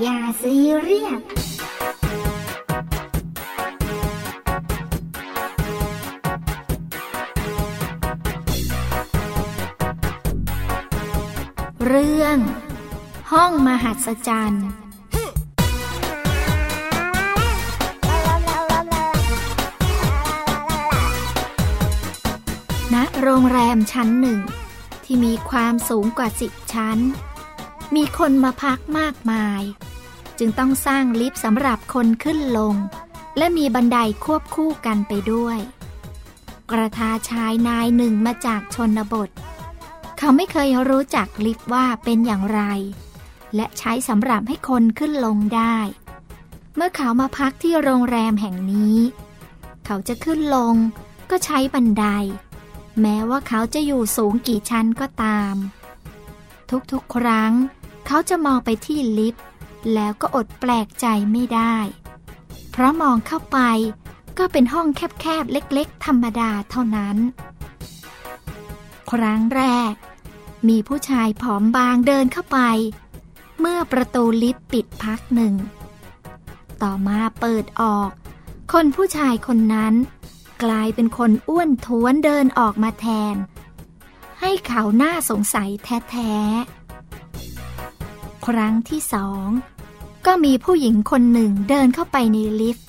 อย่าซีเรียสเรื่อง ห้องมหัศจรรย์ณโรงแรมชั้นหนึ่ง ที่มีความสูงกว่าสิบชั้น มีคนมาพักมากมาย จึงต้องสร้างลิฟต์สำหรับคนขึ้นลง และมีบันไดควบคู่กันไปด้วย กระทาชายนายหนึ่งมาจากชนบท เขาไม่เคยรู้จักลิฟต์ว่าเป็นอย่างไร และใช้สำหรับให้คนขึ้นลงได้ เมื่อเขามาพักที่โรงแรมแห่งนี้ เขาจะขึ้นลงก็ใช้บันได แม้ว่าเขาจะอยู่สูงกี่ชั้นก็ตาม ทุกๆครั้ง เขาจะมองไปที่ลิฟต์ แล้วก็อดแปลกใจไม่ได้ เพราะมองเข้าไปก็เป็นห้องแคบๆ เล็กๆ ธรรมดาเท่านั้น ครั้งแรก มีผู้ชายผอมบางเดินเข้าไป เมื่อประตูลิฟต์ปิดพักหนึ่ง ต่อมาเปิดออก คนผู้ชายคนนั้น กลายเป็นคนอ้วนท้วนเดินออกมาแทน ให้เขาหน้าสงสัยแท้ๆ ครั้งที่สอง ก็มีผู้หญิงคนหนึ่งเดินเข้าไปในลิฟต์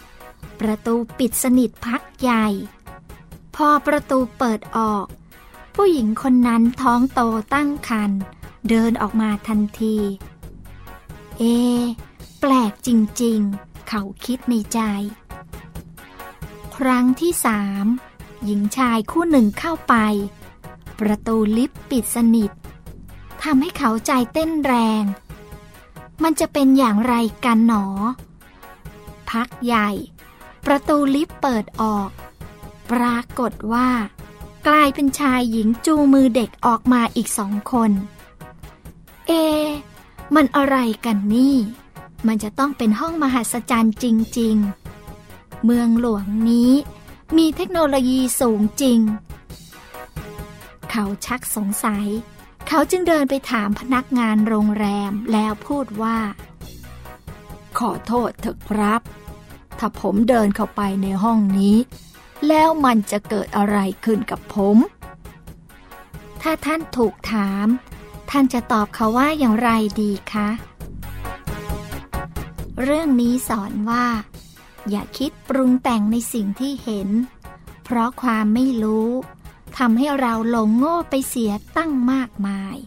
ประตูปิดสนิทพักใหญ่ พอประตูเปิดออก ผู้หญิงคนนั้นท้องโตตั้งครรภ์เดินออกมาทันที เอ แปลกจริงๆ เขาคิดในใจ ครั้งที่สามหญิงชายคู่หนึ่งเข้าไป ประตูลิฟต์ปิดสนิททำให้เขาใจเต้นแรง มันจะเป็นอย่างไรกันหนอ พักใหญ่ ประตูลิฟต์เปิดออก ปรากฏว่า กลายเป็นชายหญิงจูมือเด็กออกมาอีกสองคน เอ มันอะไรกันนี่ มันจะต้องเป็นห้องมหัศจรรย์จริง ๆ เมืองหลวงนี้มีเทคโนโลยีสูงจริง เขาชักสงสัย เขาจึงเดินไปถามพนักงานโรงแรมแล้วพูดว่า ขอโทษเถอะครับ ถ้าผมเดินเข้าไปในห้องนี้ แล้วมันจะเกิดอะไรขึ้นกับผม ถ้าท่านถูกถาม ท่านจะตอบเขาว่าอย่างไรดีคะ เรื่องนี้สอนว่า อย่าคิดปรุงแต่งในสิ่งที่เห็น เพราะความไม่รู้ ทำให้เราหลงโง่ไปเสียตั้งมากมาย